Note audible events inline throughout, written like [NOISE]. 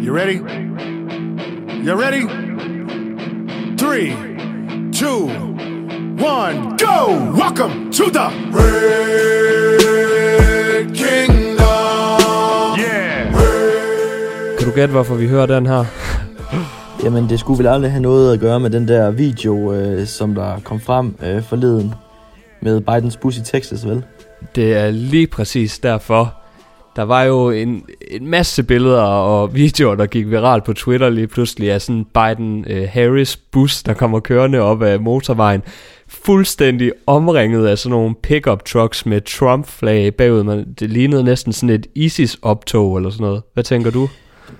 You ready? You ready? Three, two, one, go! Welcome to the Red Kingdom. Yeah. Kan du gætte, hvorfor vi hører den her? [LAUGHS] Jamen, det skulle vel aldrig have noget at gøre med den der video, øh, som der kom frem øh, forleden med Bidens bus i Texas, vel? Det er lige præcis derfor. Der var jo en, en masse billeder og videoer, der gik viralt på Twitter lige pludselig af sådan Biden-Harris øh, bus, der kommer kørende op af motorvejen. Fuldstændig omringet af sådan nogle pickup trucks med Trump-flag bagud. Man, det lignede næsten sådan et ISIS-optog eller sådan noget. Hvad tænker du?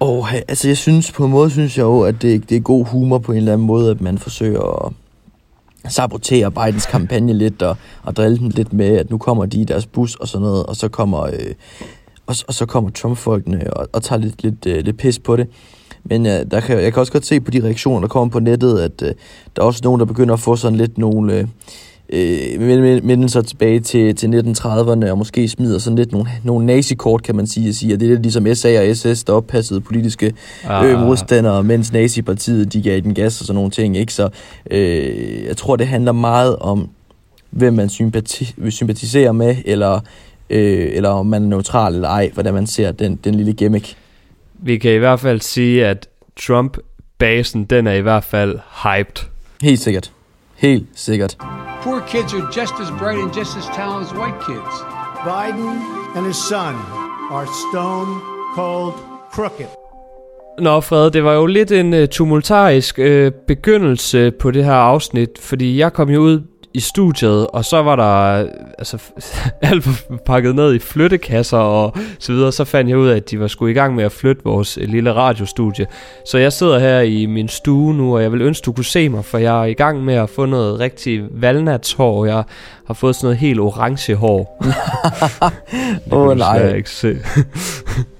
Og altså, jeg synes på en måde, synes jeg jo, at det, det er god humor på en eller anden måde, at man forsøger at sabotere Bidens kampagne lidt og, og drille dem lidt med, at nu kommer de i deres bus og sådan noget, og så kommer, øh, og, og så kommer Trump-folkene og, og tager lidt, lidt, øh, lidt pis på det. Men øh, der kan, jeg kan også godt se på de reaktioner, der kommer på nettet, at øh, der er også nogen, der begynder at få sådan lidt nogle... Øh, øh, minden så tilbage til, til 1930'erne, og måske smider sådan lidt nogle, nogle nazikort, kan man sige, og siger, at det er ligesom SA og SS, der oppassede politiske ah. øh, modstandere, mens nazipartiet, de gav den gas og sådan nogle ting, ikke? Så øh, jeg tror, det handler meget om, hvem man sympati, sympatiserer med, eller, øh, eller om man er neutral eller ej, hvordan man ser den, den lille gimmick. Vi kan i hvert fald sige, at Trump-basen, den er i hvert fald hyped. Helt sikkert. Helt sikkert. Poor kids are just as bright and just as talented as white kids. Biden and his son are stone cold crooked. Nå Fred, det var jo lidt en uh, tumultarisk uh, begyndelse på det her afsnit, fordi jeg kom jo ud i studiet, og så var der altså, [LAUGHS] alt pakket ned i flyttekasser og så videre. Så fandt jeg ud af, at de var skulle i gang med at flytte vores øh, lille radiostudie. Så jeg sidder her i min stue nu, og jeg vil ønske, du kunne se mig, for jeg er i gang med at få noget rigtig valnatshår. Jeg har fået sådan noget helt orange hår. [LAUGHS] Åh oh, nej. Jeg ikke se. [LAUGHS]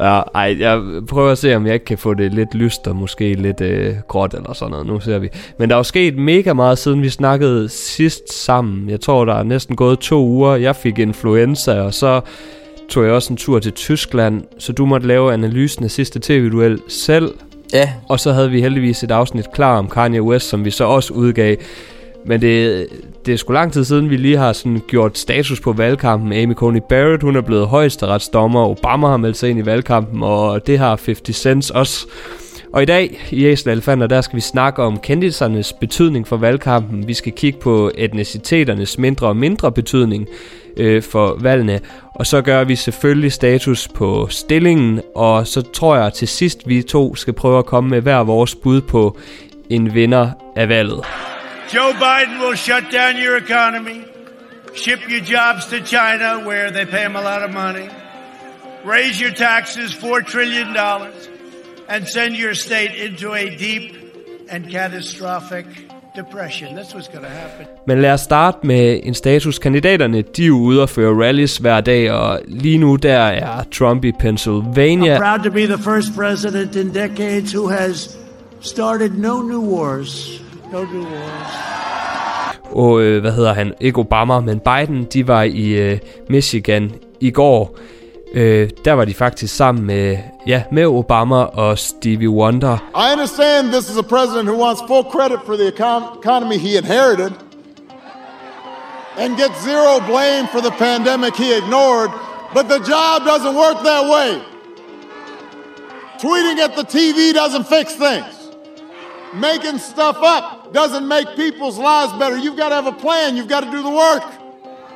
Ja, ej, jeg prøver at se, om jeg ikke kan få det lidt lyst og måske lidt øh, gråt eller sådan noget. Nu ser vi. Men der er jo sket mega meget, siden vi snakkede sidst sammen. Jeg tror, der er næsten gået to uger. Jeg fik influenza, og så tog jeg også en tur til Tyskland. Så du måtte lave analysen af sidste tv-duel selv. Ja. Og så havde vi heldigvis et afsnit klar om Kanye West, som vi så også udgav. Men det, det er sgu lang tid siden, vi lige har sådan gjort status på valgkampen. Amy Coney Barrett, hun er blevet højesteretsdommer. Obama har meldt sig ind i valgkampen, og det har 50 Cent også. Og i dag i Æsel Elefanter, der skal vi snakke om kendisernes betydning for valgkampen. Vi skal kigge på etniciteternes mindre og mindre betydning øh, for valgene. Og så gør vi selvfølgelig status på stillingen, og så tror jeg til sidst, vi to skal prøve at komme med hver vores bud på en vinder af valget. Joe Biden will shut down your economy, ship your jobs to China where they pay him a lot of money, raise your taxes $4 trillion, and send your state into a deep and catastrophic depression. That's what's going to happen. Men lad os starte med en status. Kandidaterne, de er ude og føre rallies hver dag, og lige nu der er Trump i Pennsylvania. I'm proud to be the first president in decades who has started no new wars No new wars. Og øh, hvad hedder han? Ikke Obama, men Biden, de var i øh, Michigan i går. Øh, der var de faktisk sammen med, ja, med Obama og Stevie Wonder. I understand this is a president who wants full credit for the econ- economy he inherited and gets zero blame for the pandemic he ignored, but the job doesn't work that way. Tweeting at the TV doesn't fix things. Making stuff up doesn't make people's lives better. You've got to have a plan. You've got to do the work.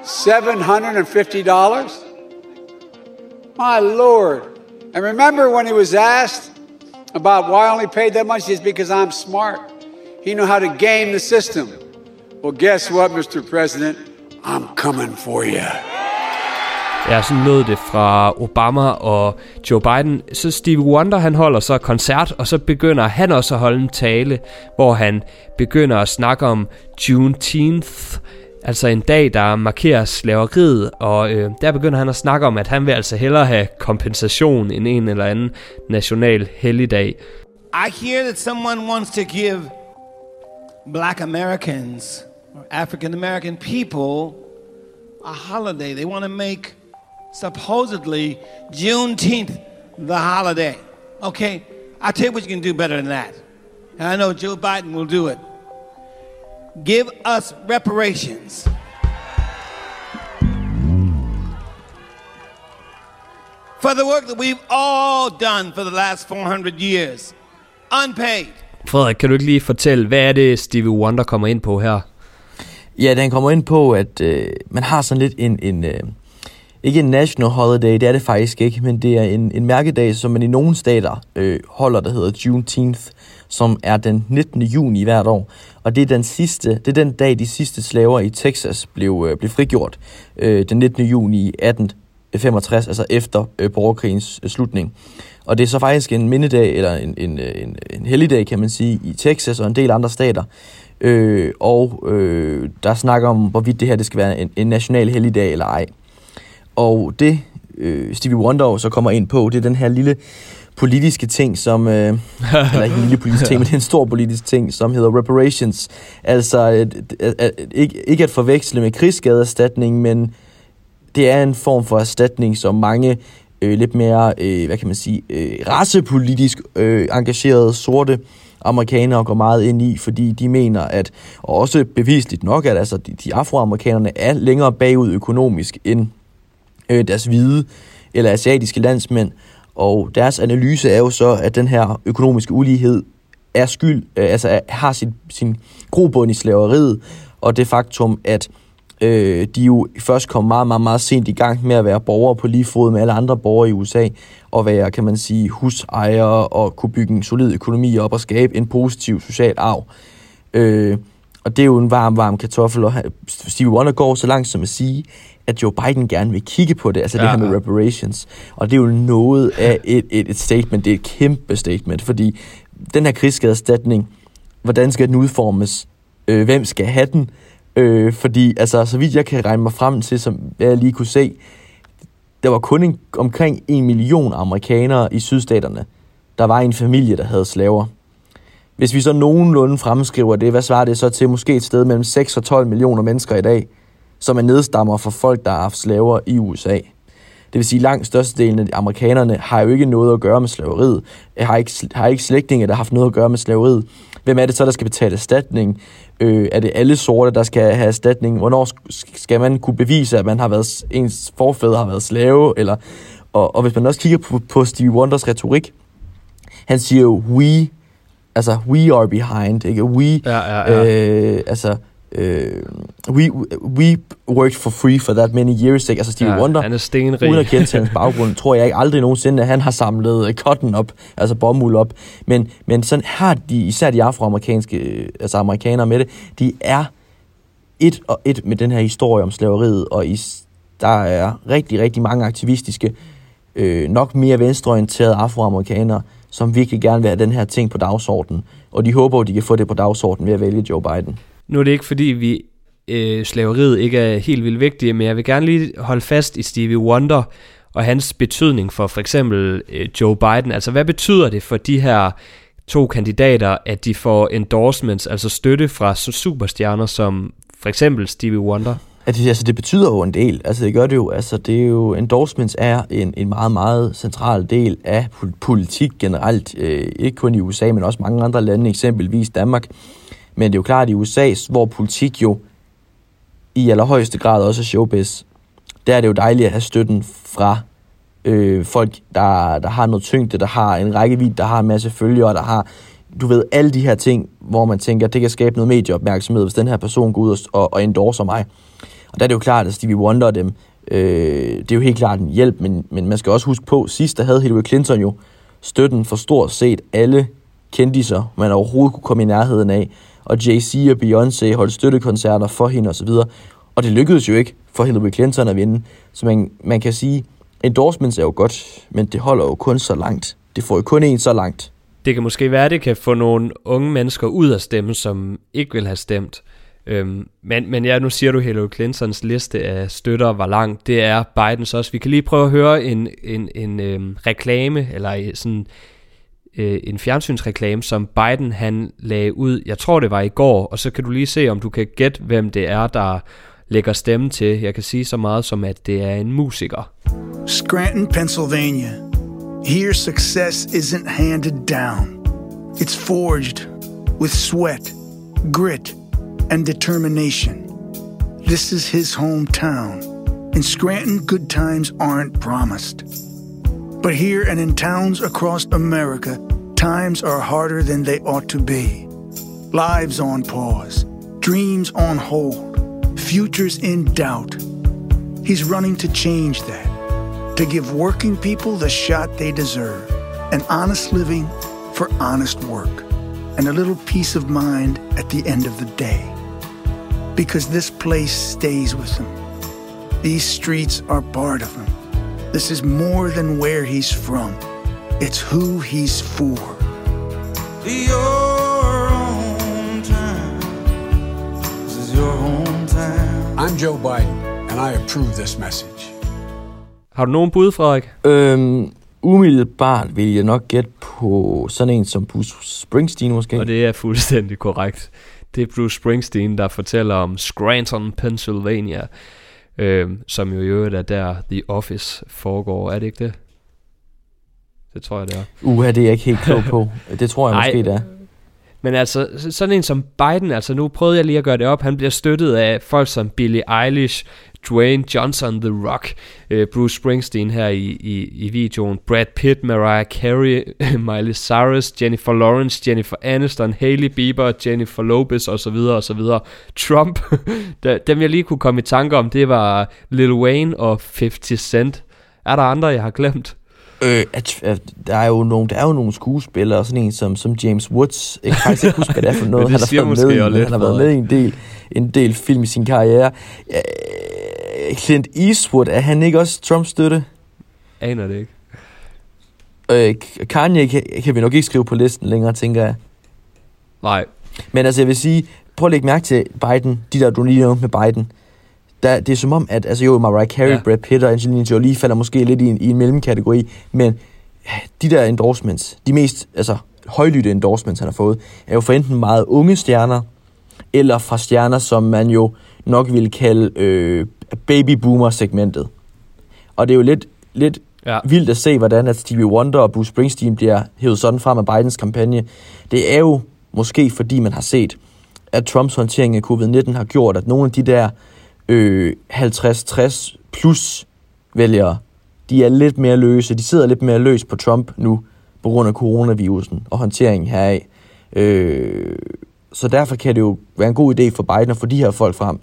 $750? My Lord. And remember when he was asked about why I only paid that much, it's because I'm smart. He knew how to game the system. Well, guess what, Mr. President? I'm coming for you. Ja, sådan lød det fra Obama og Joe Biden. Så Steve Wonder, han holder så koncert, og så begynder han også at holde en tale, hvor han begynder at snakke om Juneteenth, altså en dag, der markerer slaveriet, og øh, der begynder han at snakke om, at han vil altså hellere have kompensation end en eller anden national helligdag. I hear that someone wants to give black Americans, or African American people, a holiday. They want to make supposedly Juneteenth the holiday. Okay, I'll tell you what you can do better than that. And I know Joe Biden will do it. Give us reparations. For the work that we've all done for the last 400 years. Unpaid. Frederik, kan du ikke lige fortælle, hvad er det, Stevie Wonder kommer ind på her? Ja, den kommer ind på, at øh, man har sådan lidt en, en øh, ikke en national holiday, det er det faktisk ikke, men det er en, en mærkedag, som man i nogle stater øh, holder, der hedder Juneteenth, som er den 19. juni hvert år. Og det er den sidste, det er den dag, de sidste slaver i Texas blev, øh, blev frigjort, øh, den 19. juni 1865, altså efter øh, borgerkrigens øh, slutning. Og det er så faktisk en mindedag, eller en, en, øh, en, en helligdag, kan man sige, i Texas og en del andre stater. Øh, og øh, der snakker om, hvorvidt det her det skal være en, en national helligdag eller ej. Og det, øh, Stevie Wonder så kommer ind på, det er den her lille politiske ting, som, øh, [LAUGHS] eller ikke en lille politisk ting, men det er en stor politisk ting, som hedder reparations. Altså at, at, at, ikke, ikke at forveksle med krigsskadeerstatning, men det er en form for erstatning, som mange øh, lidt mere, øh, hvad kan man sige, øh, racepolitisk øh, engagerede sorte amerikanere går meget ind i, fordi de mener, at, og også bevisligt nok, at altså, de, de afroamerikanerne er længere bagud økonomisk end øh, deres hvide eller asiatiske landsmænd, og deres analyse er jo så, at den her økonomiske ulighed er skyld, øh, altså har sin, sin grobund i slaveriet, og det faktum, at øh, de jo først kom meget, meget, meget sent i gang med at være borgere på lige fod med alle andre borgere i USA, og være, kan man sige, husejere og kunne bygge en solid økonomi op og skabe en positiv social arv. Øh, og det er jo en varm, varm kartoffel, og Steve Wonder går så langt som at sige, at Joe Biden gerne vil kigge på det, altså ja, det her med reparations. Og det er jo noget af et, et, et statement, det er et kæmpe statement, fordi den her krigsskadeerstatning, hvordan skal den udformes? Øh, hvem skal have den? Øh, fordi, altså, så vidt jeg kan regne mig frem til, som jeg lige kunne se, der var kun en, omkring en million amerikanere i sydstaterne, der var en familie, der havde slaver. Hvis vi så nogenlunde fremskriver det, hvad svarer det så til måske et sted mellem 6 og 12 millioner mennesker i dag, som er nedstammer for folk, der har haft slaver i USA. Det vil sige, at langt størstedelen af de amerikanerne har jo ikke noget at gøre med slaveriet, har ikke, har ikke slægtninge, der har haft noget at gøre med slaveriet. Hvem er det så, der skal betale erstatning? Øh, er det alle sorte, der skal have erstatning? Hvornår skal man kunne bevise, at man har været, ens forfædre har været slave? Eller, og, og hvis man også kigger på, på Stevie Wonders retorik, han siger jo, we, altså we are behind, ikke? We, ja, ja, ja. Øh, altså, øh, we, we worked for free for that many years, ikke? Altså Stevie ja, Wonder, han er stenrig. uden at kende til hans baggrund, tror jeg ikke aldrig nogensinde, at han har samlet uh, cotton op, altså bomuld op. Men, men sådan har de, især de afroamerikanske, altså amerikanere med det, de er et og et med den her historie om slaveriet, og i, der er rigtig, rigtig mange aktivistiske, øh, nok mere venstreorienterede afroamerikanere, som virkelig gerne vil have den her ting på dagsordenen. Og de håber, at de kan få det på dagsordenen ved at vælge Joe Biden. Nu er det ikke, fordi vi øh, slaveriet ikke er helt vildt vigtigt, men jeg vil gerne lige holde fast i Stevie Wonder og hans betydning for for eksempel øh, Joe Biden. Altså, hvad betyder det for de her to kandidater, at de får endorsements, altså støtte fra superstjerner som for eksempel Stevie Wonder? Altså, altså, det betyder jo en del. Altså, det gør det jo. Altså, det er jo, endorsements er en, en meget, meget central del af politik generelt. Øh, ikke kun i USA, men også mange andre lande, eksempelvis Danmark. Men det er jo klart, at i USA, hvor politik jo i allerhøjeste grad også er showbiz, der er det jo dejligt at have støtten fra øh, folk, der, der har noget tyngde, der har en rækkevidde, der har en masse følgere, der har, du ved, alle de her ting, hvor man tænker, at det kan skabe noget medieopmærksomhed, hvis den her person går ud og, og endorser mig. Og der er det jo klart, at Stevie Wonder og dem, øh, det er jo helt klart en hjælp, men, men man skal også huske på, sidst der havde Hillary Clinton jo støtten for stort set alle kendiser, man overhovedet kunne komme i nærheden af og Jay-Z og Beyoncé holdt støttekoncerter for hende osv. Og det lykkedes jo ikke for Hillary Clinton at vinde. Så man, man kan sige, endorsements er jo godt, men det holder jo kun så langt. Det får jo kun en så langt. Det kan måske være, at det kan få nogle unge mennesker ud af stemme, som ikke vil have stemt. Øhm, men, men ja, nu siger du, Hillary Clintons liste af støtter var lang. Det er Bidens også. Vi kan lige prøve at høre en, en, en øhm, reklame, eller sådan øh, en fjernsynsreklame, som Biden han lagde ud, jeg tror det var i går, og så kan du lige se, om du kan gætte, hvem det er, der lægger stemme til. Jeg kan sige så meget som, at det er en musiker. Scranton, Pennsylvania. Here, success isn't handed down, it's forged with sweat, grit, and determination. This is his hometown. In Scranton, good times aren't promised. But here and in towns across America, times are harder than they ought to be. Lives on pause, dreams on hold, futures in doubt. He's running to change that to give working people the shot they deserve an honest living for honest work, and a little peace of mind at the end of the day. Because this place stays with him. These streets are part of him. This is more than where he's from, it's who he's for. Your hometown. This is your hometown. I'm Joe Biden, and I approve this message. Har du nogen bud, Frederik? Øhm, umiddelbart vil jeg nok gætte på sådan en som Bruce Springsteen måske. Og det er fuldstændig korrekt. Det er Bruce Springsteen, der fortæller om Scranton, Pennsylvania, øh, som jo i øvrigt er der The Office foregår. Er det ikke det? Det tror jeg, det er. Uha, det er jeg ikke helt klog på. [LAUGHS] Det tror jeg måske, det er. Men altså, sådan en som Biden, altså nu prøvede jeg lige at gøre det op, han bliver støttet af folk som Billie Eilish, Dwayne Johnson, The Rock, øh, Bruce Springsteen her i, i, i videoen, Brad Pitt, Mariah Carey, [LAUGHS] Miley Cyrus, Jennifer Lawrence, Jennifer Aniston, Hailey Bieber, Jennifer Lopez osv. osv. Trump, [LAUGHS] dem jeg lige kunne komme i tanke om, det var Lil Wayne og 50 Cent. Er der andre, jeg har glemt? Øh, at, at der er jo nogle, der er jo nogle skuespillere, sådan en som, som James Woods. Jeg kan faktisk ikke huske, hvad det er for [LAUGHS] noget. Han har været med, i, han har været med i en del, en del film i sin karriere. Øh, Clint Eastwood, er han ikke også Trumps støtte? Aner det ikke. Øh, Kanye kan, kan vi nok ikke skrive på listen længere, tænker jeg. Nej. Men altså, jeg vil sige, prøv at lægge mærke til Biden, de der, du lige med Biden. Der, det er som om, at altså jo, Mariah Carey, Ja. Brad Pitt og Angelina Jolie falder måske lidt i en, i en mellemkategori, men de der endorsements, de mest altså, højlytte endorsements, han har fået, er jo for enten meget unge stjerner, eller fra stjerner, som man jo nok ville kalde øh, baby boomer segmentet. Og det er jo lidt, lidt Ja. vildt at se, hvordan at Stevie Wonder og Bruce Springsteen bliver hævet sådan frem af Bidens kampagne. Det er jo måske fordi, man har set, at Trumps håndtering af covid-19 har gjort, at nogle af de der øh, Øh, 50-60 plus vælgere, de er lidt mere løse. De sidder lidt mere løs på Trump nu, på grund af coronavirusen og håndteringen heraf. Øh, så derfor kan det jo være en god idé for Biden at få de her folk frem.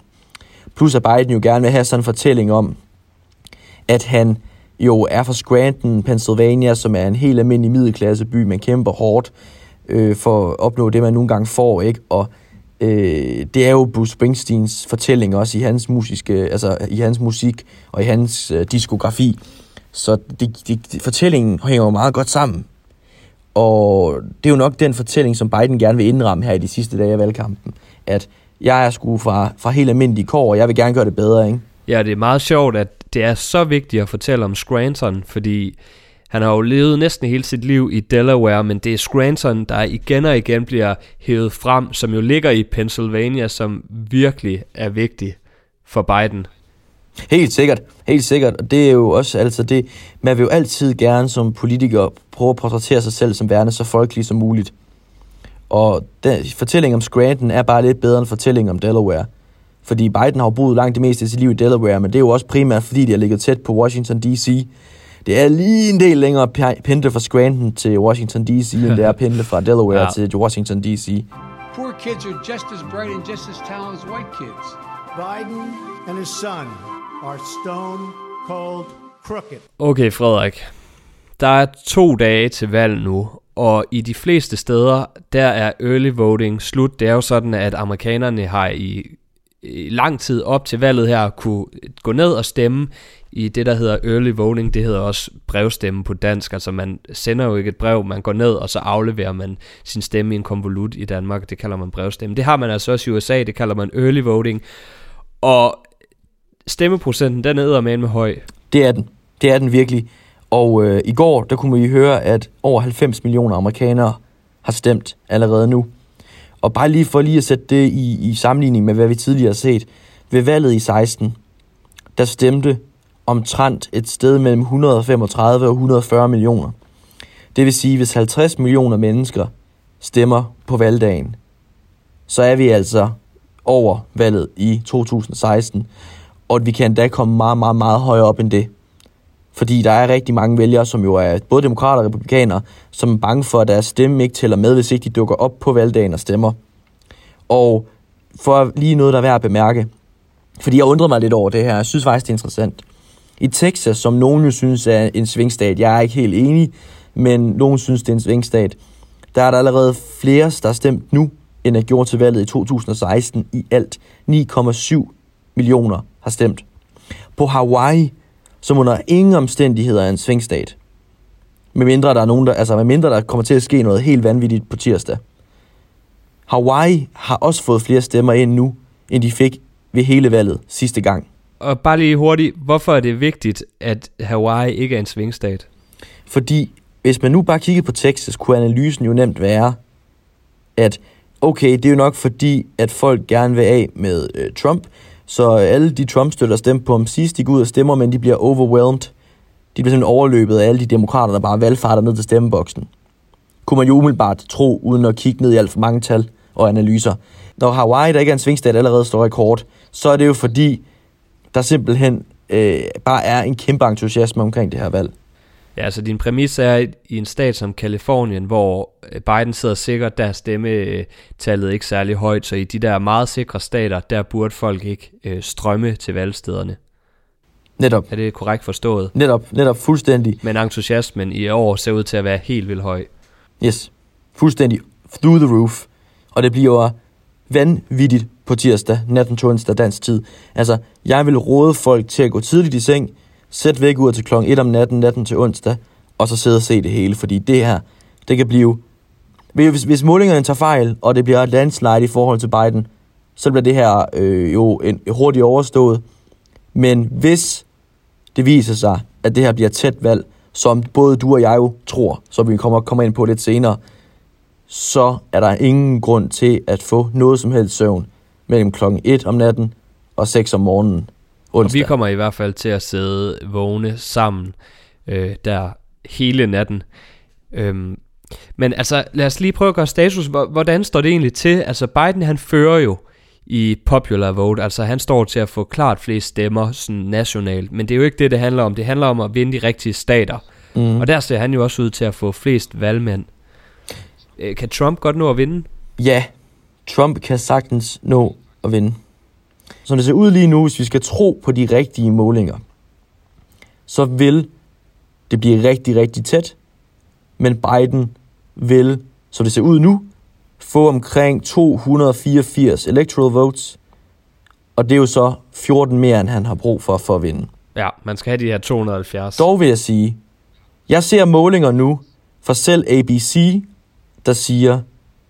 Plus at Biden jo gerne vil have sådan en fortælling om, at han jo er fra Scranton, Pennsylvania, som er en helt almindelig middelklasseby, man kæmper hårdt øh, for at opnå det, man nogle gange får, ikke? Og øh, det er jo Bruce Springsteens fortælling også i hans musiske, altså i hans musik og i hans øh, diskografi. Så det, det, det, fortællingen hænger jo meget godt sammen. Og det er jo nok den fortælling, som Biden gerne vil indramme her i de sidste dage af valgkampen. At jeg er sgu fra, fra helt almindelig kår, og jeg vil gerne gøre det bedre, ikke? Ja, det er meget sjovt, at det er så vigtigt at fortælle om Scranton, fordi han har jo levet næsten hele sit liv i Delaware, men det er Scranton, der igen og igen bliver hævet frem, som jo ligger i Pennsylvania, som virkelig er vigtig for Biden. Helt sikkert, helt sikkert. Og det er jo også altså det, man vil jo altid gerne som politiker prøve at portrættere sig selv som værende så folkelig som muligt. Og den fortælling om Scranton er bare lidt bedre end fortællingen om Delaware. Fordi Biden har jo boet langt det meste af sit liv i Delaware, men det er jo også primært fordi, de har ligget tæt på Washington D.C. Det er lige en del længere pendle fra Scranton til Washington D.C., end det er pendle fra Delaware [LAUGHS] Ja. til Washington D.C. Poor kids are just as bright and just as talented as white kids. Biden and his son are stone cold crooked. Okay, Frederik. Der er to dage til valg nu, og i de fleste steder, der er early voting slut. Det er jo sådan, at amerikanerne har i, i lang tid op til valget her kunne gå ned og stemme i det, der hedder early voting. Det hedder også brevstemme på dansk. Altså man sender jo ikke et brev, man går ned, og så afleverer man sin stemme i en konvolut i Danmark. Det kalder man brevstemme. Det har man altså også i USA, det kalder man early voting. Og stemmeprocenten, den er med med høj. Det er den. Det er den virkelig. Og øh, i går, der kunne vi høre, at over 90 millioner amerikanere har stemt allerede nu. Og bare lige for lige at sætte det i, i sammenligning med, hvad vi tidligere har set. Ved valget i 16, der stemte omtrent et sted mellem 135 og 140 millioner. Det vil sige, hvis 50 millioner mennesker stemmer på valgdagen, så er vi altså over valget i 2016, og vi kan da komme meget, meget, meget højere op end det. Fordi der er rigtig mange vælgere, som jo er både demokrater og republikanere, som er bange for, at deres stemme ikke tæller med, hvis ikke de dukker op på valgdagen og stemmer. Og for lige noget, der er værd at bemærke, fordi jeg undrede mig lidt over det her, jeg synes faktisk, det er interessant. I Texas, som nogen jo synes er en svingstat, jeg er ikke helt enig, men nogen synes, det er en svingstat, der er der allerede flere, der har stemt nu, end der gjorde til valget i 2016. I alt 9,7 millioner har stemt. På Hawaii, som under ingen omstændigheder er en svingstat, med mindre der er nogen, der, altså med mindre der kommer til at ske noget helt vanvittigt på tirsdag. Hawaii har også fået flere stemmer ind nu, end de fik ved hele valget sidste gang. Og bare lige hurtigt, hvorfor er det vigtigt, at Hawaii ikke er en svingstat? Fordi hvis man nu bare kigger på Texas, kunne analysen jo nemt være, at okay, det er jo nok fordi, at folk gerne vil af med øh, Trump, så øh, alle de Trump-støtter stemte på ham sidst, de går ud og stemmer, men de bliver overwhelmed. De bliver simpelthen overløbet af alle de demokrater, der bare valgfarter ned til stemmeboksen. Kunne man jo umiddelbart tro, uden at kigge ned i alt for mange tal og analyser. Når Hawaii, der ikke er en svingstat, allerede står rekord, så er det jo fordi, der simpelthen øh, bare er en kæmpe entusiasme omkring det her valg. Ja, altså din præmis er at i en stat som Kalifornien, hvor øh, Biden sidder sikkert, der er stemmetallet ikke særlig højt, så i de der meget sikre stater, der burde folk ikke øh, strømme til valgstederne. Netop. Er det korrekt forstået? Netop, netop fuldstændig. Men entusiasmen i år ser ud til at være helt vildt høj. Yes, fuldstændig through the roof. Og det bliver vanvittigt på tirsdag, natten til onsdag dansk tid. Altså, jeg vil råde folk til at gå tidligt i seng, sæt væk ud til klokken 1 om natten, natten til onsdag, og så sidde og se det hele, fordi det her, det kan blive... Hvis, hvis målingerne tager fejl, og det bliver et landslide i forhold til Biden, så bliver det her øh, jo en hurtigt overstået. Men hvis det viser sig, at det her bliver tæt valg, som både du og jeg jo tror, så vi kommer, kommer ind på lidt senere, så er der ingen grund til at få noget som helst søvn mellem klokken 1 om natten og 6 om morgenen onsdag. Og vi kommer i hvert fald til at sidde vågne sammen øh, der hele natten. Øhm, men altså, lad os lige prøve at gøre status. Hvordan står det egentlig til? Altså, Biden han fører jo i popular vote, altså han står til at få klart flest stemmer sådan nationalt, men det er jo ikke det, det handler om. Det handler om at vinde de rigtige stater. Mm. Og der ser han jo også ud til at få flest valgmænd. Øh, kan Trump godt nå at vinde? Ja, Trump kan sagtens nå at vinde. Som det ser ud lige nu, hvis vi skal tro på de rigtige målinger, så vil det blive rigtig, rigtig tæt. Men Biden vil, som det ser ud nu, få omkring 284 electoral votes. Og det er jo så 14 mere, end han har brug for for at vinde. Ja, man skal have de her 270. Dog vil jeg sige, jeg ser målinger nu fra selv ABC, der siger,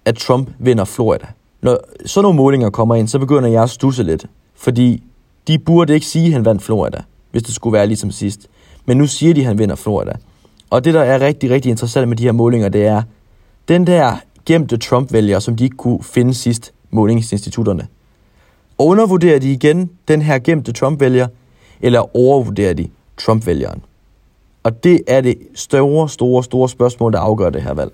at Trump vinder Florida. Når sådan nogle målinger kommer ind, så begynder jeg at stusse lidt. Fordi de burde ikke sige, at han vandt Florida, hvis det skulle være ligesom sidst. Men nu siger de, at han vinder Florida. Og det, der er rigtig, rigtig interessant med de her målinger, det er, den der gemte Trump-vælger, som de ikke kunne finde sidst, målingsinstitutterne. Undervurderer de igen den her gemte Trump-vælger, eller overvurderer de Trump-vælgeren? Og det er det store, store, store spørgsmål, der afgør det her valg.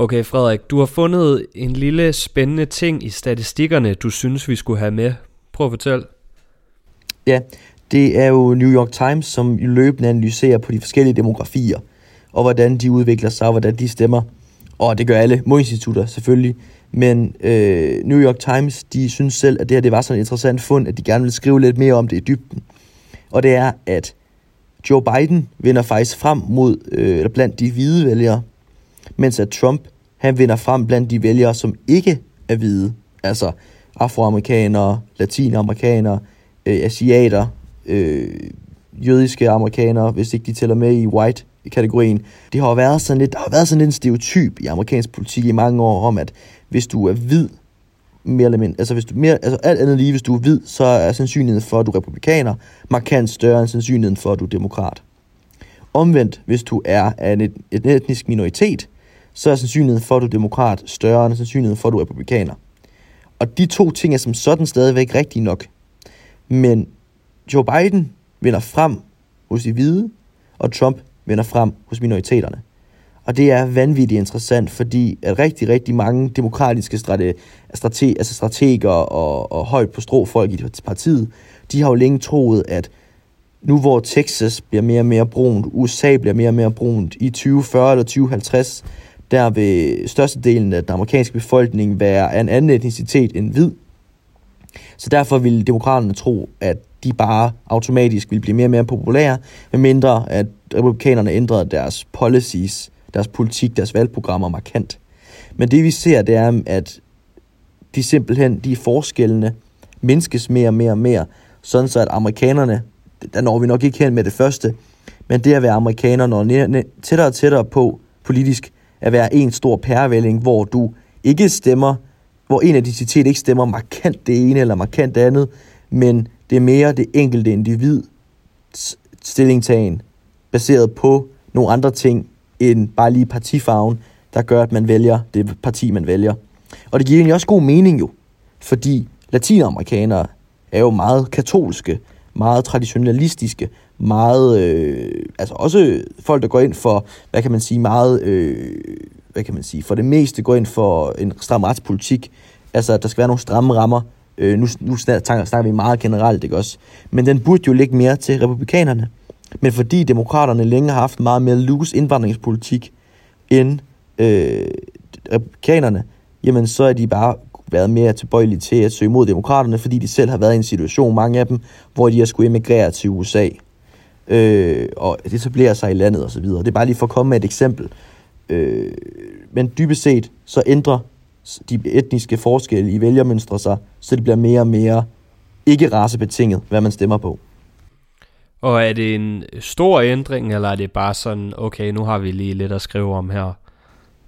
Okay, Frederik, du har fundet en lille spændende ting i statistikkerne, du synes, vi skulle have med. Prøv at fortælle. Ja, det er jo New York Times, som løbende analyserer på de forskellige demografier, og hvordan de udvikler sig, og hvordan de stemmer. Og det gør alle modinstitutter selvfølgelig. Men øh, New York Times, de synes selv, at det her det var sådan et interessant fund, at de gerne vil skrive lidt mere om det i dybden. Og det er, at Joe Biden vinder faktisk frem mod, øh, eller blandt de hvide vælgere, mens at Trump, han vinder frem blandt de vælgere, som ikke er hvide. Altså afroamerikanere, latinamerikanere, øh, asiater, øh, jødiske amerikanere, hvis ikke de tæller med i white kategorien. Det har været sådan lidt, der har været sådan lidt en stereotyp i amerikansk politik i mange år om, at hvis du er hvid, mere eller mindre, altså hvis du mere, altså alt andet lige, hvis du er hvid, så er sandsynligheden for, at du er republikaner, markant større end sandsynligheden for, at du er demokrat. Omvendt, hvis du er af en, etnisk minoritet, så er sandsynligheden for, at du er demokrat større end sandsynligheden for, at du er republikaner. Og de to ting er som sådan stadigvæk rigtige nok. Men Joe Biden vinder frem hos de hvide, og Trump vinder frem hos minoriteterne. Og det er vanvittigt interessant, fordi at rigtig, rigtig mange demokratiske strate, strate, altså strateger og, og højt på strå folk i partiet, de har jo længe troet, at nu hvor Texas bliver mere og mere brunt, USA bliver mere og mere brunt, i 2040 eller 2050, der vil størstedelen af den amerikanske befolkning være af en anden etnicitet end hvid. Så derfor vil demokraterne tro, at de bare automatisk vil blive mere og mere populære, medmindre at republikanerne ændrede deres policies, deres politik, deres valgprogrammer markant. Men det vi ser, det er, at de simpelthen, de forskellene mindskes mere og mere og mere, sådan så at amerikanerne, der når vi nok ikke hen med det første, men det at være amerikaner når tættere og tættere på politisk, at være en stor pærevælling, hvor du ikke stemmer, hvor en identitet ikke stemmer markant det ene eller markant det andet, men det er mere det enkelte individ stillingtagen, baseret på nogle andre ting, end bare lige partifarven, der gør, at man vælger det parti, man vælger. Og det giver egentlig også god mening jo, fordi latinamerikanere er jo meget katolske, meget traditionalistiske, meget, øh, altså også folk, der går ind for, hvad kan man sige, meget, øh, hvad kan man sige, for det meste går ind for en stram retspolitik, altså at der skal være nogle stramme rammer, øh, nu, nu snakker, snakker vi meget generelt, ikke også, men den burde jo ligge mere til republikanerne, men fordi demokraterne længe har haft meget mere loose indvandringspolitik end øh, republikanerne, jamen så er de bare været mere tilbøjelige til at søge mod demokraterne, fordi de selv har været i en situation, mange af dem, hvor de har skulle emigrere til USA øh, og det etablerer sig i landet osv. Det er bare lige for at komme med et eksempel. Øh, men dybest set, så ændrer de etniske forskelle i vælgermønstre sig, så det bliver mere og mere ikke racebetinget, hvad man stemmer på. Og er det en stor ændring, eller er det bare sådan, okay, nu har vi lige lidt at skrive om her,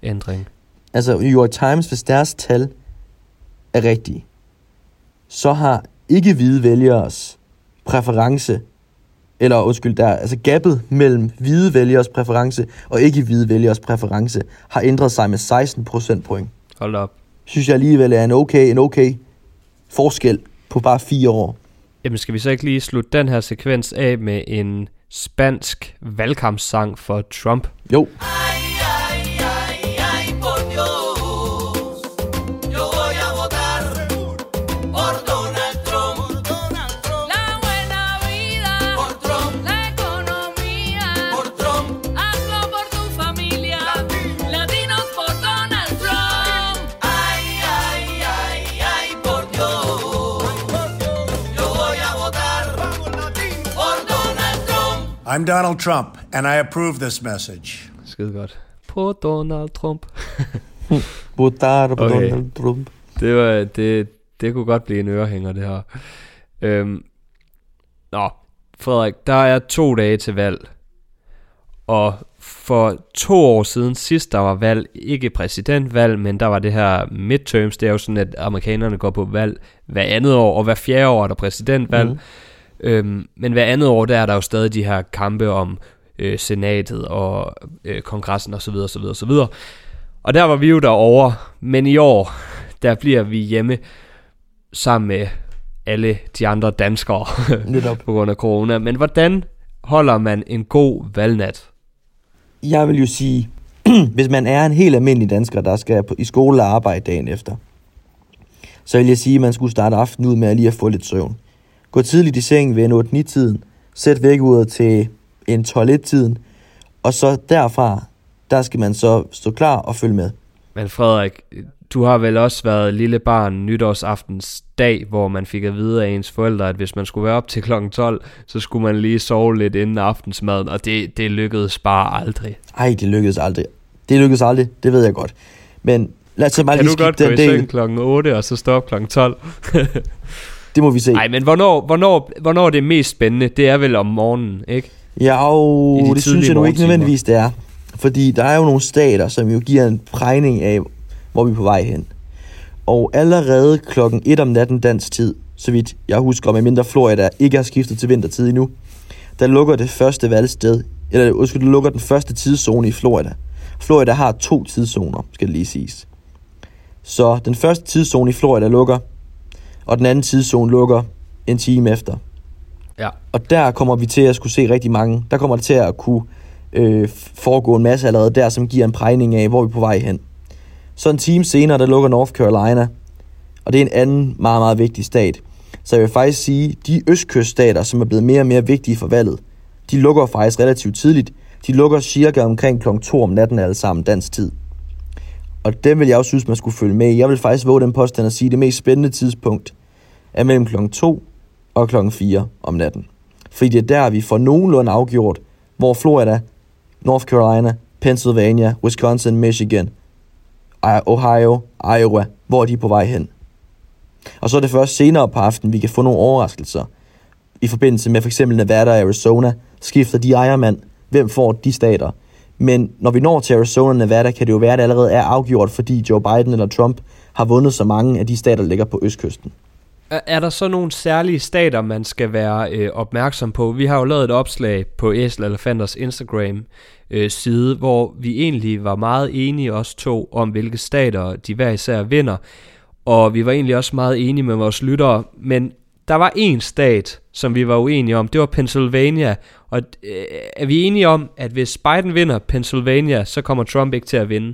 ændring? Altså, New York Times, hvis deres tal er rigtige, så har ikke hvide vælgeres præference, eller undskyld, der, altså gabet mellem hvide vælgeres præference og ikke hvide vælgeres præference har ændret sig med 16 procentpoint. Hold op. Synes jeg alligevel er en okay, en okay forskel på bare fire år. Jamen skal vi så ikke lige slutte den her sekvens af med en spansk valgkampssang for Trump? Jo. I'm Donald Trump, and I approve this message. Skide godt. På Donald Trump. [LAUGHS] På okay. Donald Trump. Det, var, det, det kunne godt blive en ørehænger, det her. Øhm, nå, Frederik, der er to dage til valg. Og for to år siden, sidst der var valg, ikke præsidentvalg, men der var det her midterms, det er jo sådan, at amerikanerne går på valg hver andet år, og hver fjerde år er der præsidentvalg. Mm. Øhm, men hver andet år, der er der jo stadig de her kampe om øh, senatet og øh, kongressen osv. osv. osv. Og der var vi jo derovre, men i år, der bliver vi hjemme sammen med alle de andre danskere [LAUGHS] på grund af corona. Men hvordan holder man en god valgnat? Jeg vil jo sige, [CLEARS THROAT] hvis man er en helt almindelig dansker, der skal i skole og arbejde dagen efter, så vil jeg sige, at man skulle starte aftenen ud med at lige at få lidt søvn. Gå tidligt i seng ved en 8-9-tiden. Sæt vækkeuret til en toilet-tiden. Og så derfra, der skal man så stå klar og følge med. Men Frederik, du har vel også været lille barn nytårsaftens dag, hvor man fik at vide af ens forældre, at hvis man skulle være op til kl. 12, så skulle man lige sove lidt inden aftensmaden, og det, det lykkedes bare aldrig. Ej, det lykkedes aldrig. Det lykkedes aldrig, det ved jeg godt. Men lad os bare kan lige du godt gå i seng kl. 8 og så stå op kl. 12? [LAUGHS] Det må vi se. Nej, men hvornår, hvornår, hvornår er det mest spændende? Det er vel om morgenen, ikke? Ja, og de det synes jeg nu ikke nødvendigvis, det er. Fordi der er jo nogle stater, som jo giver en prægning af, hvor vi er på vej hen. Og allerede klokken 1 om natten dansk tid, så vidt jeg husker, med mindre Florida ikke har skiftet til vintertid endnu, der lukker det første valgsted, eller undskyld, der lukker den første tidszone i Florida. Florida har to tidszoner, skal det lige siges. Så den første tidszone i Florida lukker, og den anden tidszone lukker en time efter. Ja. Og der kommer vi til at skulle se rigtig mange. Der kommer det til at kunne øh, foregå en masse allerede der, som giver en pregning af, hvor vi er på vej hen. Så en time senere, der lukker North Carolina, og det er en anden meget, meget vigtig stat. Så jeg vil faktisk sige, de østkyststater, som er blevet mere og mere vigtige for valget, de lukker faktisk relativt tidligt. De lukker cirka omkring kl. 2 om natten alle sammen dansk tid. Og den vil jeg også synes, man skulle følge med i. Jeg vil faktisk våge den påstand at sige, at det mest spændende tidspunkt er mellem kl. 2 og kl. 4 om natten. Fordi det er der, vi får nogenlunde afgjort, hvor Florida, North Carolina, Pennsylvania, Wisconsin, Michigan, Ohio, Iowa, hvor er de på vej hen. Og så er det først senere på aftenen, vi kan få nogle overraskelser. I forbindelse med for eksempel Nevada og Arizona, skifter de ejermand, hvem får de stater. Men når vi når til Arizona og Nevada, kan det jo være, at det allerede er afgjort, fordi Joe Biden eller Trump har vundet så mange af de stater, der ligger på østkysten. Er, der så nogle særlige stater, man skal være øh, opmærksom på? Vi har jo lavet et opslag på Esel Elefanters Instagram øh, side, hvor vi egentlig var meget enige os to om, hvilke stater de hver især vinder. Og vi var egentlig også meget enige med vores lyttere, men der var en stat, som vi var uenige om. Det var Pennsylvania. Og øh, er vi enige om, at hvis Biden vinder Pennsylvania, så kommer Trump ikke til at vinde?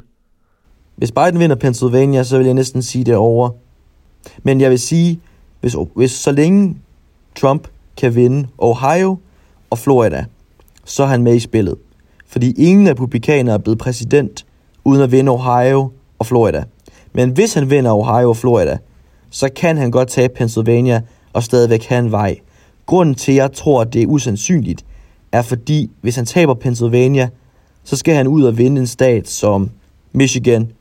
Hvis Biden vinder Pennsylvania, så vil jeg næsten sige det over. Men jeg vil sige, hvis, hvis så længe Trump kan vinde Ohio og Florida, så er han med i spillet. Fordi ingen republikanere er blevet præsident uden at vinde Ohio og Florida. Men hvis han vinder Ohio og Florida, så kan han godt tage Pennsylvania og stadigvæk have en vej. Grunden til, at jeg tror, at det er usandsynligt, er fordi, hvis han taber Pennsylvania, så skal han ud og vinde en stat som Michigan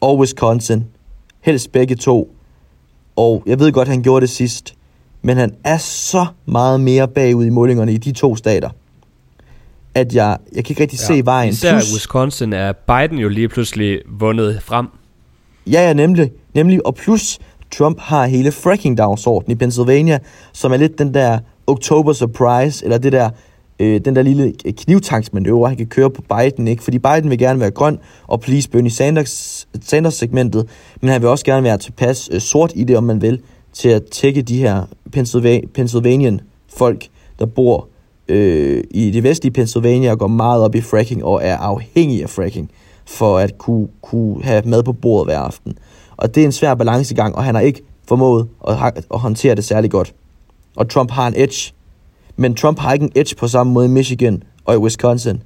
og Wisconsin, helst begge to. Og jeg ved godt, han gjorde det sidst, men han er så meget mere bagud i målingerne i de to stater, at jeg, jeg kan ikke rigtig ja, se vejen. Især Plus, Wisconsin er Biden jo lige pludselig vundet frem. Ja, ja, nemlig. nemlig. Og plus, Trump har hele fracking-dagsordenen i Pennsylvania, som er lidt den der October surprise, eller det der, øh, den der lille knivtanksmanøvre, han kan køre på Biden, ikke? Fordi Biden vil gerne være grøn og please Bernie Sanders, Sanders-segmentet, men han vil også gerne være tilpas øh, sort i det, om man vil, til at tække de her Pennsylvania, Pennsylvanian folk, der bor øh, i det vestlige Pennsylvania og går meget op i fracking og er afhængige af fracking for at kunne, kunne have mad på bordet hver aften. Og det er en svær balancegang, og han har ikke formået at, at håndtere det særlig godt. Og Trump har en edge, men Trump har ikke en edge på samme måde i Michigan og i Wisconsin.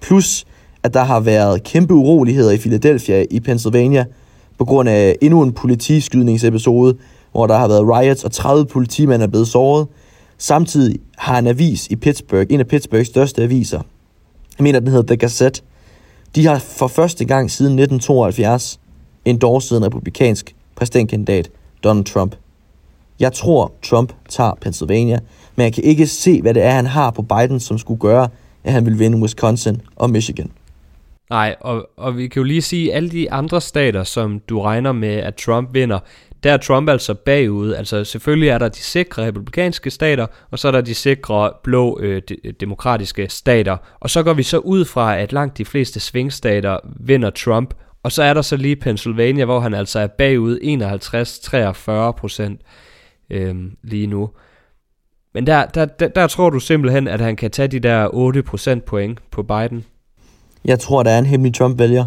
Plus, at der har været kæmpe uroligheder i Philadelphia i Pennsylvania, på grund af endnu en politiskydningsepisode, hvor der har været riots, og 30 politimænd er blevet såret. Samtidig har en avis i Pittsburgh, en af Pittsburghs største aviser, jeg mener, den hedder The Gazette, de har for første gang siden 1972 endorsede en republikansk præsidentkandidat, Donald Trump. Jeg tror, Trump tager Pennsylvania, men jeg kan ikke se, hvad det er, han har på Biden, som skulle gøre, at han vil vinde Wisconsin og Michigan. Nej, og, og vi kan jo lige sige, at alle de andre stater, som du regner med, at Trump vinder, der er Trump altså bagud. Altså selvfølgelig er der de sikre republikanske stater, og så er der de sikre blå øh, de, demokratiske stater. Og så går vi så ud fra, at langt de fleste svingstater vinder Trump, og så er der så lige Pennsylvania, hvor han altså er bagud 51-43 procent øh, lige nu. Men der, der, der, der tror du simpelthen, at han kan tage de der 8 procent point på Biden? Jeg tror, der er en hemmelig Trump-vælger,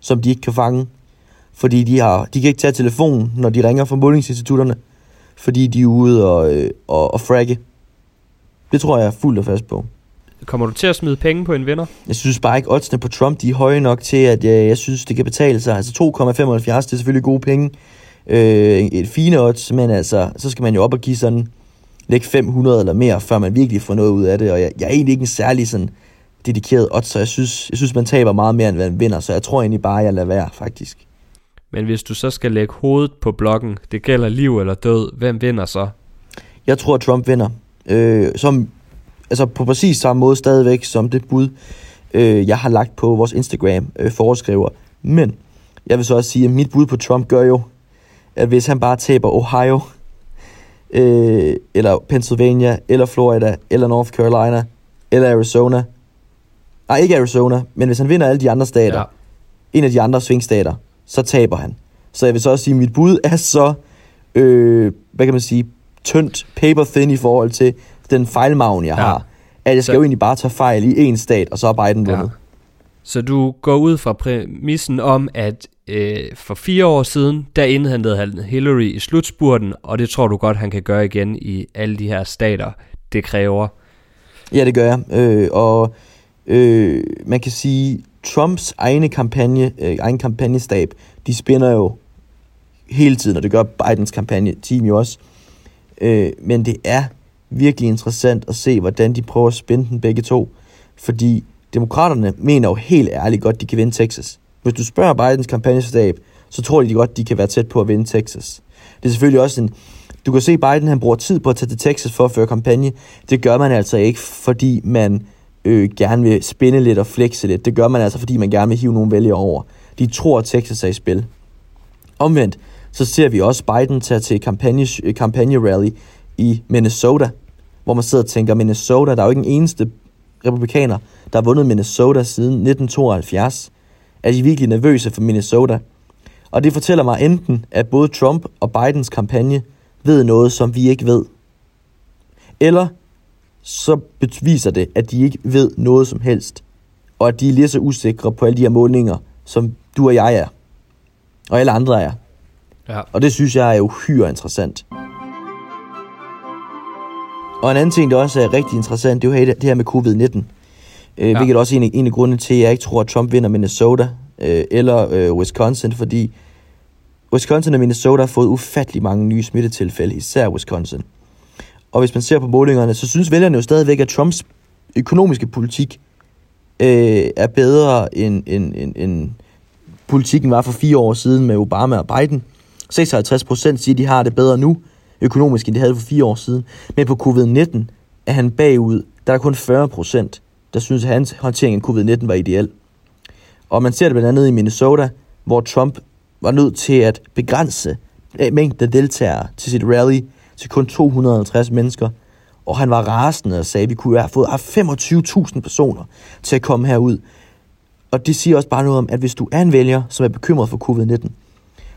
som de ikke kan fange fordi de, har, de kan ikke tage telefonen, når de ringer fra målingsinstitutterne, fordi de er ude og, øh, og, og fragge. Det tror jeg er fuldt og fast på. Kommer du til at smide penge på en vinder? Jeg synes bare ikke, oddsene på Trump de er høje nok til, at jeg, jeg synes, det kan betale sig. Altså 2,75, det er selvfølgelig gode penge. Øh, et fine odds, men altså, så skal man jo op og give sådan, lægge 500 eller mere, før man virkelig får noget ud af det. Og jeg, jeg er egentlig ikke en særlig sådan dedikeret odds, så jeg synes, jeg synes, man taber meget mere, end man vinder. Så jeg tror egentlig bare, jeg lader være, faktisk. Men hvis du så skal lægge hovedet på blokken, det gælder liv eller død, hvem vinder så? Jeg tror, Trump vinder. Øh, som, altså på præcis samme måde stadigvæk som det bud, øh, jeg har lagt på vores Instagram øh, foreskriver. Men jeg vil så også sige, at mit bud på Trump gør jo, at hvis han bare taber Ohio, øh, eller Pennsylvania, eller Florida, eller North Carolina, eller Arizona, nej ikke Arizona, men hvis han vinder alle de andre stater, ja. en af de andre svingstater, så taber han. Så jeg vil så også sige, at mit bud er så, øh, hvad kan man sige, tyndt, paper thin i forhold til den fejlmagen, jeg Ja. har. At jeg skal Så- jo egentlig bare tage fejl i en stat, og så er Biden vundet. Ja. Så du går ud fra præmissen om, at øh, for fire år siden, der indhentede han Hillary i slutspurten, og det tror du godt, han kan gøre igen i alle de her stater, det kræver. Ja, det gør jeg. Øh, og øh, man kan sige, Trumps egne kampagne, øh, egen kampagnestab, de spænder jo hele tiden, og det gør Bidens kampagne-team jo også. Øh, men det er virkelig interessant at se, hvordan de prøver at spænde den begge to. Fordi demokraterne mener jo helt ærligt godt, de kan vinde Texas. Hvis du spørger Bidens kampagnestab, så tror de godt, de kan være tæt på at vinde Texas. Det er selvfølgelig også en... Du kan se, Biden han bruger tid på at tage til Texas for at føre kampagne. Det gør man altså ikke, fordi man øh, gerne vil spænde lidt og flexe lidt. Det gør man altså, fordi man gerne vil hive nogle vælgere over. De tror, at Texas er i spil. Omvendt, så ser vi også Biden tage til kampagne, kampagnerally kampagne-rally i Minnesota, hvor man sidder og tænker, Minnesota, der er jo ikke en eneste republikaner, der har vundet Minnesota siden 1972. Er de virkelig nervøse for Minnesota? Og det fortæller mig enten, at både Trump og Bidens kampagne ved noget, som vi ikke ved. Eller så beviser det, at de ikke ved noget som helst. Og at de er lige så usikre på alle de her målinger, som du og jeg er. Og alle andre er. Ja. Og det synes jeg er uhyre interessant. Og en anden ting, der også er rigtig interessant, det er jo det her med covid-19. Øh, ja. Hvilket også er en, af- en af grundene til, at jeg ikke tror, at Trump vinder Minnesota øh, eller øh, Wisconsin, fordi Wisconsin og Minnesota har fået ufattelig mange nye smittetilfælde, især Wisconsin. Og hvis man ser på målingerne, så synes vælgerne jo stadigvæk, at Trumps økonomiske politik øh, er bedre end, end, end, end politikken var for fire år siden med Obama og Biden. 56 procent siger, at de har det bedre nu økonomisk, end de havde for fire år siden. Men på covid-19 er han bagud. Der er kun 40 procent, der synes, at hans håndtering af covid-19 var ideel. Og man ser det blandt andet i Minnesota, hvor Trump var nødt til at begrænse øh, mængden af deltagere til sit rally til kun 250 mennesker. Og han var rasende og sagde, at vi kunne have fået 25.000 personer til at komme herud. Og det siger også bare noget om, at hvis du er en vælger, som er bekymret for covid-19,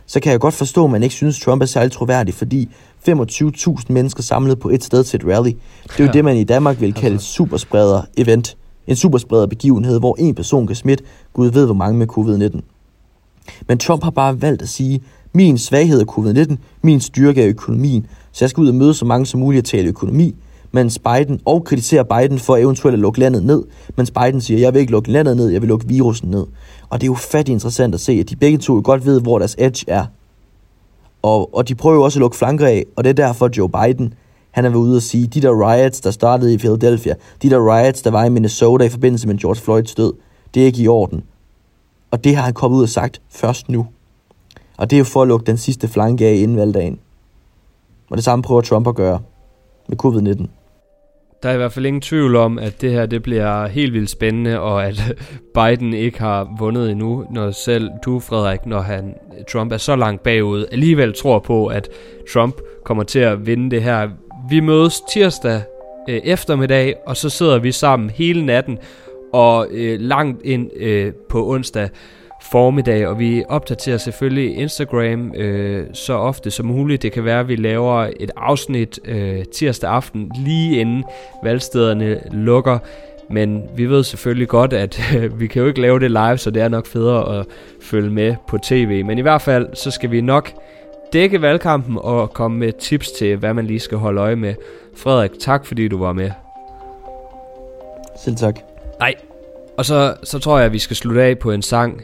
så kan jeg godt forstå, at man ikke synes, Trump er særlig troværdig, fordi 25.000 mennesker samlet på et sted til et rally, det er jo Ja. det, man i Danmark vil kalde et superspreder-event. En superspreder-begivenhed, hvor en person kan smitte, Gud ved hvor mange med covid-19. Men Trump har bare valgt at sige, min svaghed er covid-19, min styrke er økonomien, så jeg skal ud og møde så mange som muligt og tale økonomi, mens Biden, og kritiserer Biden for eventuelt at lukke landet ned, mens Biden siger, jeg vil ikke lukke landet ned, jeg vil lukke virusen ned. Og det er jo fattigt interessant at se, at de begge to godt ved, hvor deres edge er. Og, og de prøver jo også at lukke flanker af, og det er derfor, Joe Biden, han er ved ude og sige, de der riots, der startede i Philadelphia, de der riots, der var i Minnesota i forbindelse med George Floyds død, det er ikke i orden. Og det har han kommet ud og sagt først nu. Og det er jo for at lukke den sidste flanke af inden valgdagen. Og det samme prøver Trump at gøre med covid-19. Der er i hvert fald ingen tvivl om, at det her det bliver helt vildt spændende, og at [LAUGHS] Biden ikke har vundet endnu, når selv du, Frederik, når han, Trump er så langt bagud, alligevel tror på, at Trump kommer til at vinde det her. Vi mødes tirsdag øh, eftermiddag, og så sidder vi sammen hele natten, og øh, langt ind øh, på onsdag formiddag, og vi opdaterer selvfølgelig Instagram øh, så ofte som muligt. Det kan være, at vi laver et afsnit øh, tirsdag aften, lige inden valgstederne lukker. Men vi ved selvfølgelig godt, at øh, vi kan jo ikke lave det live, så det er nok federe at følge med på tv. Men i hvert fald, så skal vi nok dække valgkampen og komme med tips til, hvad man lige skal holde øje med. Frederik, tak fordi du var med. Selv tak. Nej. Og så, så tror jeg, at vi skal slutte af på en sang.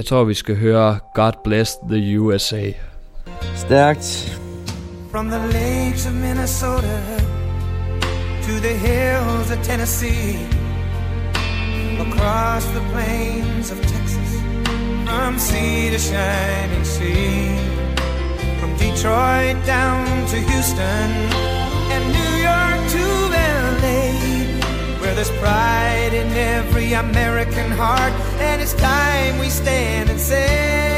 Jeg tror, vi skal høre God Bless the USA. Stærkt. From the lakes of Minnesota to the hills of Tennessee, across the plains of Texas, from sea to shining sea, from Detroit down to Houston and New York to LA, there's pride in every American heart, and it's time we stand and say.